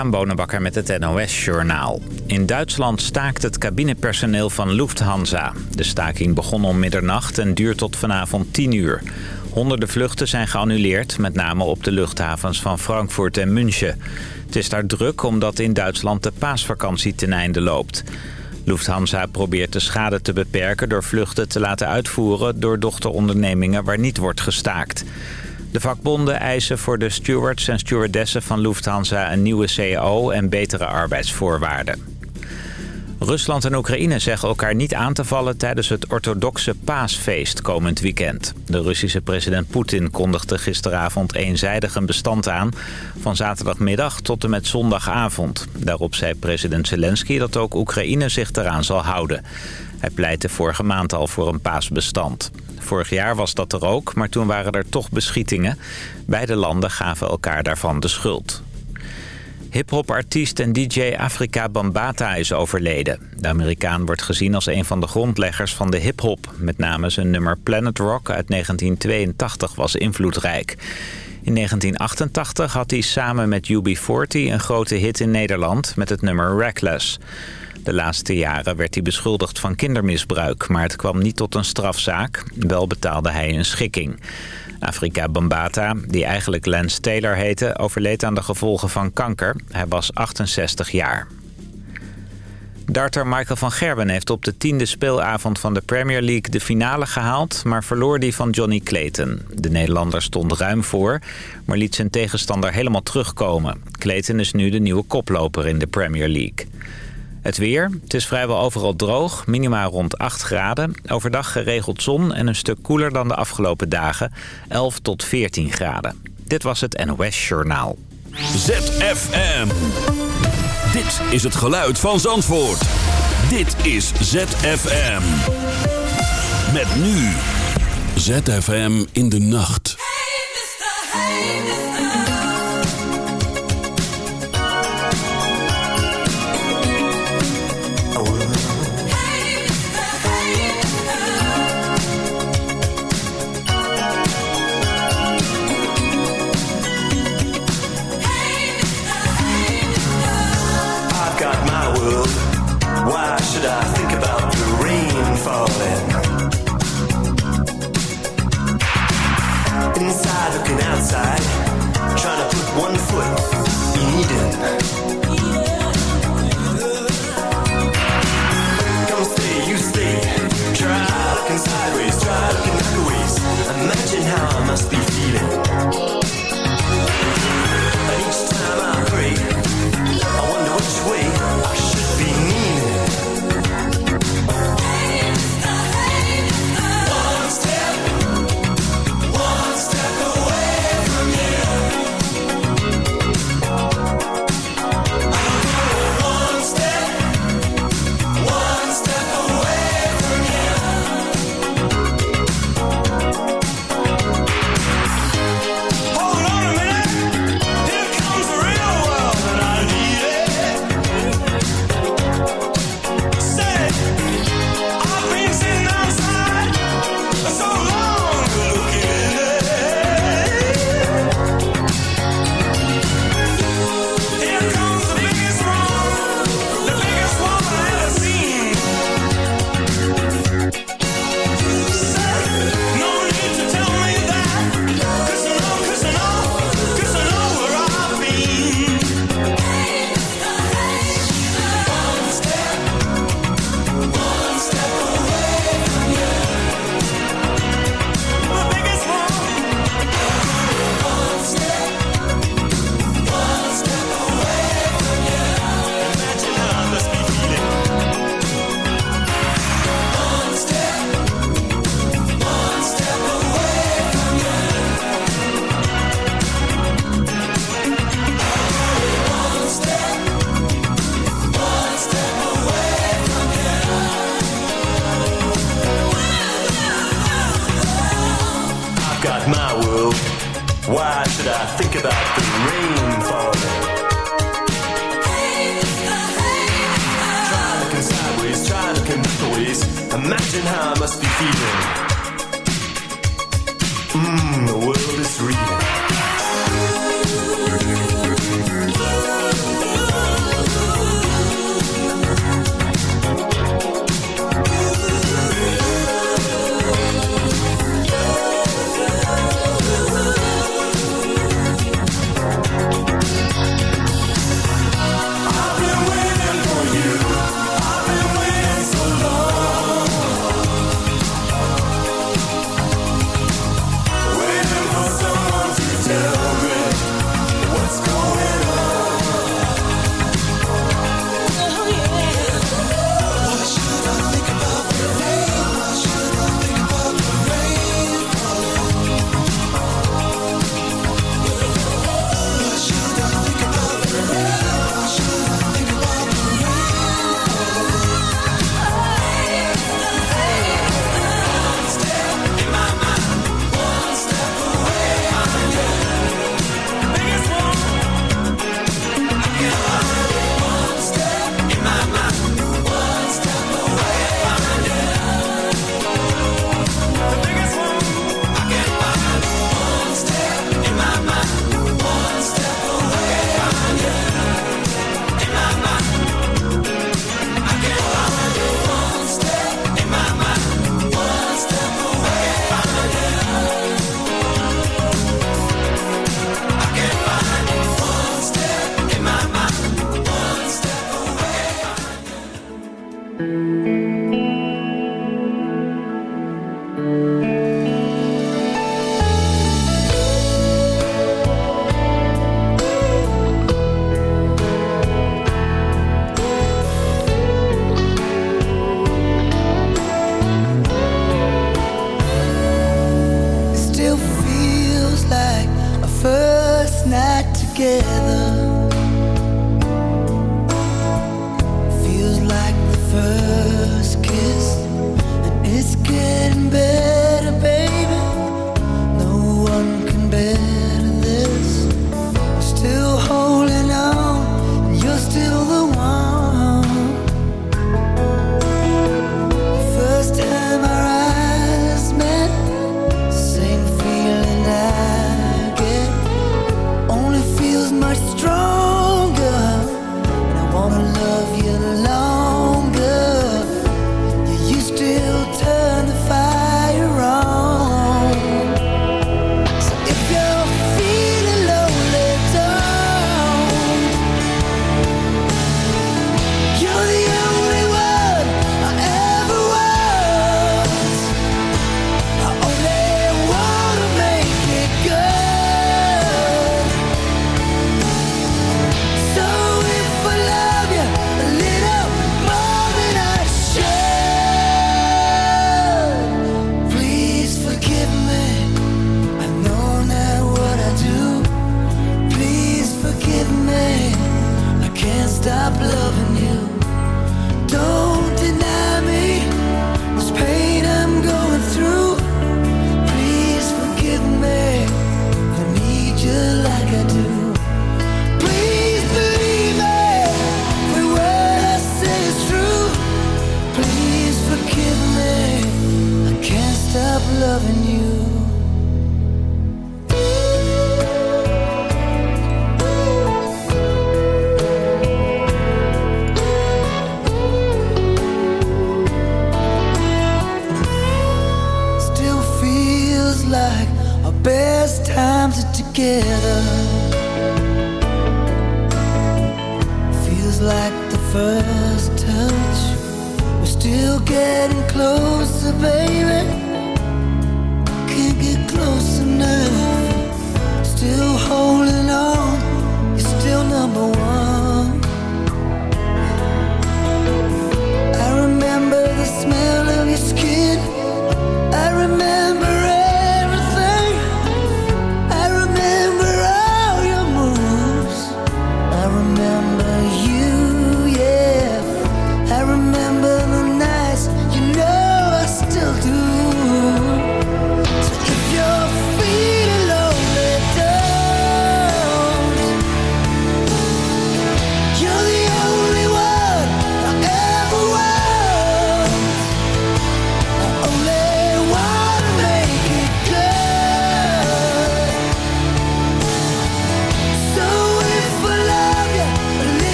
Aan Bonenbakker met het NOS-journaal. In Duitsland staakt het cabinepersoneel van Lufthansa. De staking begon om middernacht en duurt tot vanavond 10 uur. Honderden vluchten zijn geannuleerd, met name op de luchthavens van Frankfurt en München. Het is daar druk omdat in Duitsland de paasvakantie ten einde loopt. Lufthansa probeert de schade te beperken door vluchten te laten uitvoeren... door dochterondernemingen waar niet wordt gestaakt. De vakbonden eisen voor de stewards en stewardessen van Lufthansa een nieuwe CAO en betere arbeidsvoorwaarden. Rusland en Oekraïne zeggen elkaar niet aan te vallen tijdens het orthodoxe paasfeest komend weekend. De Russische president Poetin kondigde gisteravond eenzijdig een bestand aan van zaterdagmiddag tot en met zondagavond. Daarop zei president Zelensky dat ook Oekraïne zich eraan zal houden. Hij pleitte vorige maand al voor een paasbestand. Vorig jaar was dat er ook, maar toen waren er toch beschietingen. Beide landen gaven elkaar daarvan de schuld. Hip-hop-artiest en DJ Afrika Bambata is overleden. De Amerikaan wordt gezien als een van de grondleggers van de hip-hop. Met name zijn nummer Planet Rock uit 1982 was invloedrijk. In 1988 had hij samen met UB40 een grote hit in Nederland met het nummer Reckless. De laatste jaren werd hij beschuldigd van kindermisbruik, maar het kwam niet tot een strafzaak. Wel betaalde hij een schikking. Afrika Bambata, die eigenlijk Lance Taylor heette, overleed aan de gevolgen van kanker. Hij was 68 jaar. Darter Michael van Gerben heeft op de tiende speelavond van de Premier League de finale gehaald, maar verloor die van Johnny Clayton. De Nederlander stond ruim voor, maar liet zijn tegenstander helemaal terugkomen. Clayton is nu de nieuwe koploper in de Premier League. Het weer. Het is vrijwel overal droog. Minima rond 8 graden. Overdag geregeld zon en een stuk koeler dan de afgelopen dagen. 11 tot 14 graden. Dit was het NOS Journaal. ZFM. Dit is het geluid van Zandvoort. Dit is ZFM. Met nu. ZFM in de nacht. falling. Inside looking outside, trying to put one foot in Eden.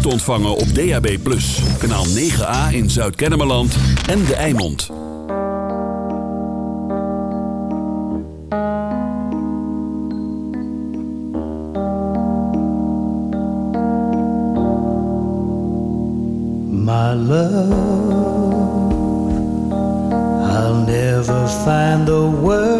te ontvangen op DAB+. Kanaal 9A in Zuid-Kennemerland en De Eimond. My love, I'll never find the word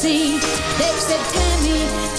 They said, Tammy,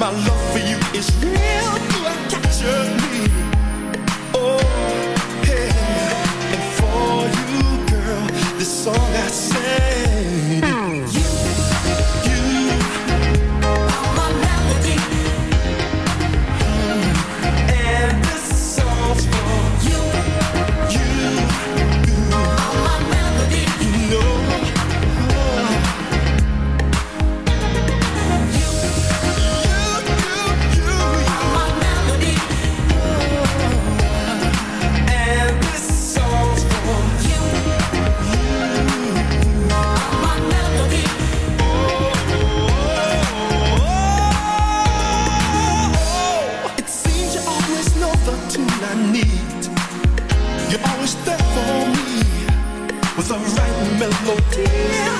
My love for you is real, you have captured me. Oh, yeah. And for you, girl, this song I sing. melody.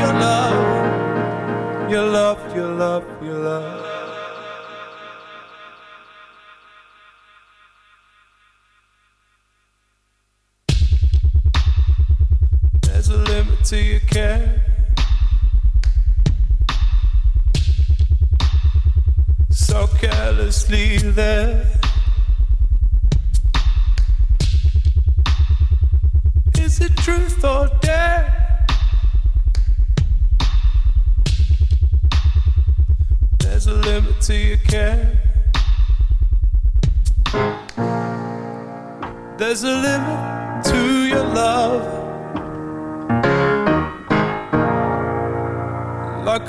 There's a limit to your care. So carelessly there.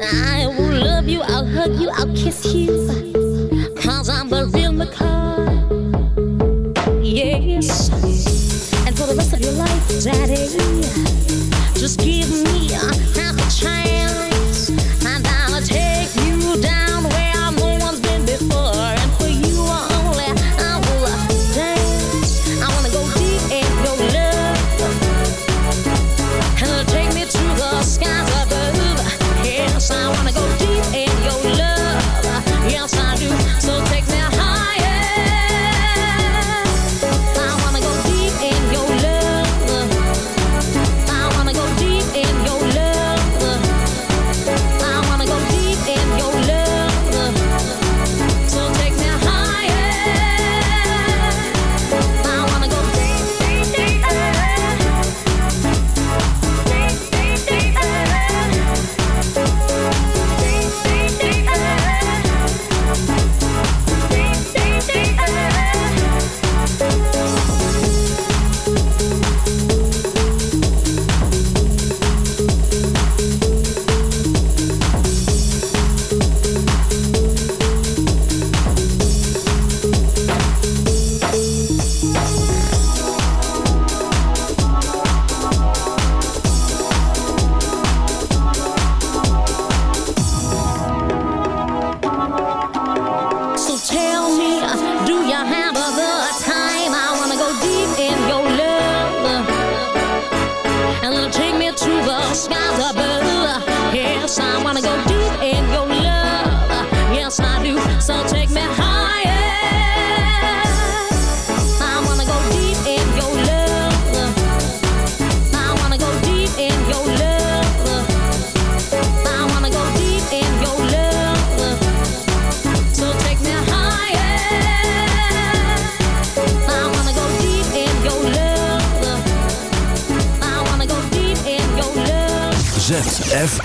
I will love you, I'll hug you, I'll kiss you. Cause I'm the real McCoy. Yes. And for the rest of your life, Daddy,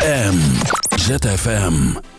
ZFM. ZFM.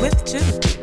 with two.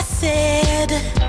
I said,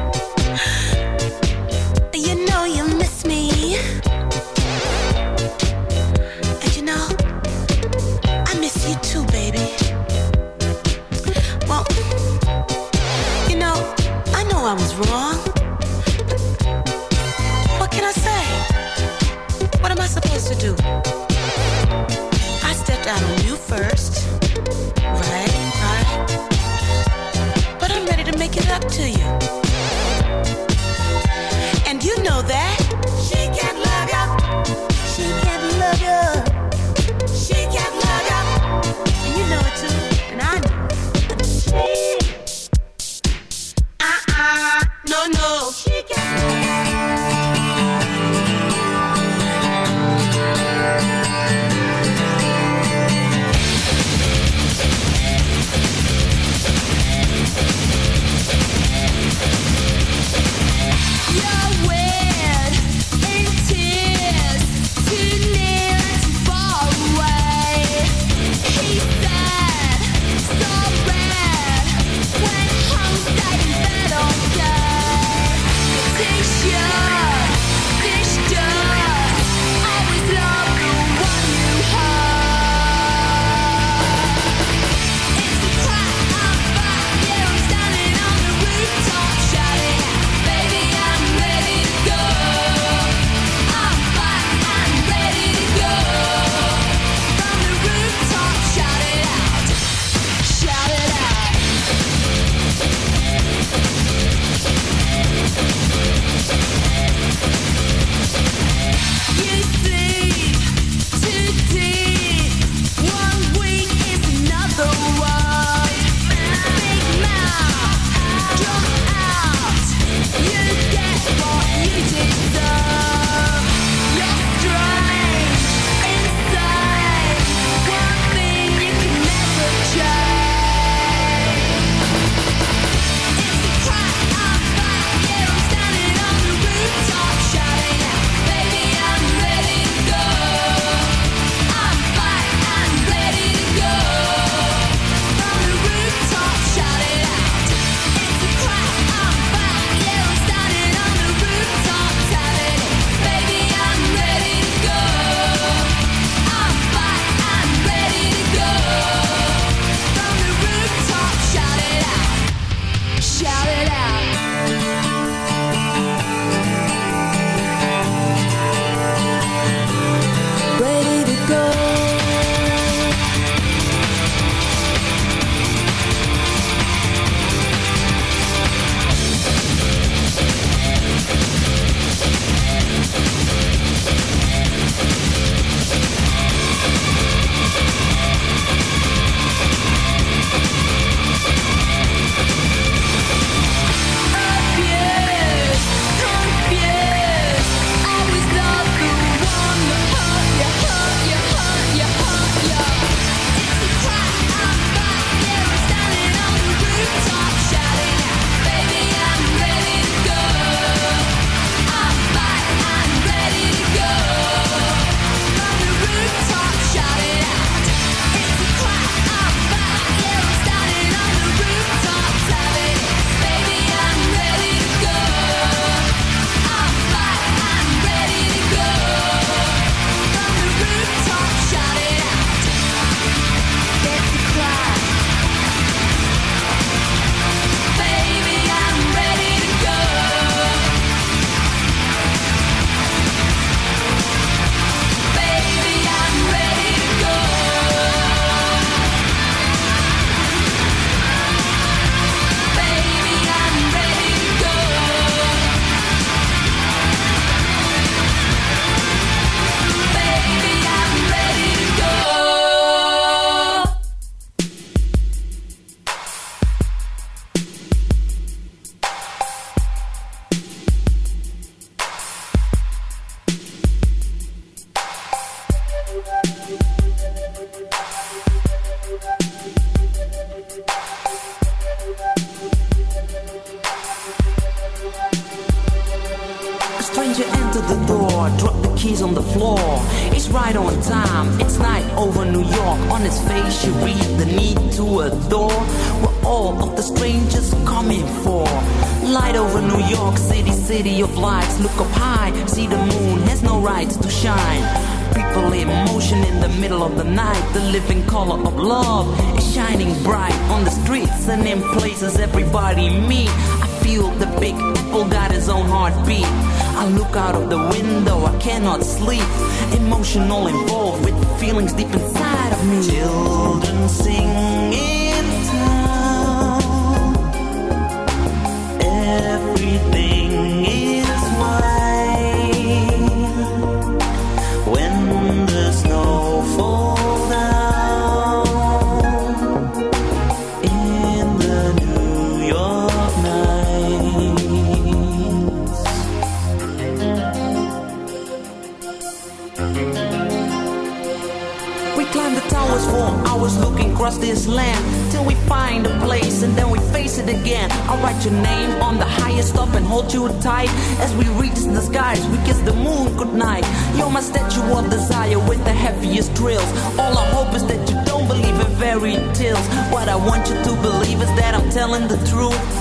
We climb the towers for hours looking across this land till we find a place and then we face it again. I'll write your name on the highest up and hold you tight as we reach the skies. We kiss the moon goodnight. You're my statue of desire with the heaviest drills. All I hope is that you don't believe in fairy tales. What I want you to believe is that I'm telling the truth.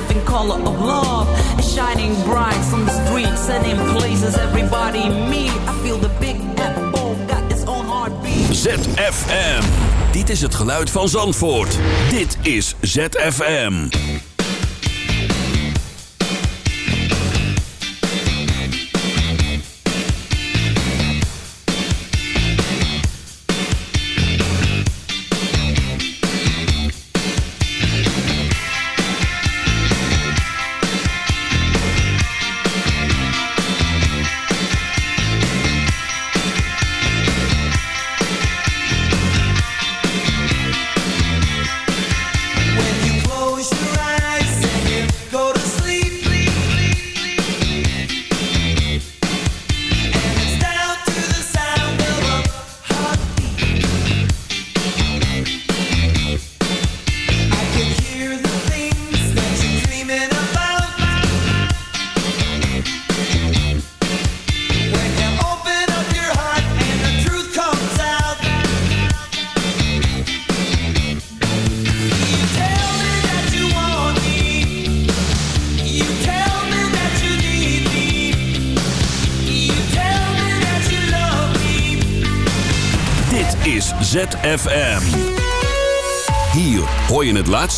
living color of love is shining bright on the streets and in places everybody meet. I feel the big apple got its own heartbeat. ZFM. Dit is het geluid van Zandvoort. Dit is ZFM.